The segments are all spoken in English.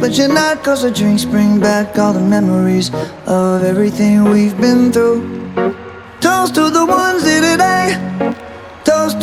but you're not. Cause the drinks bring back all the memories of everything we've been through. Toast to the ones here today.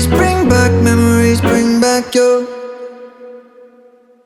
Memories bring back, memories bring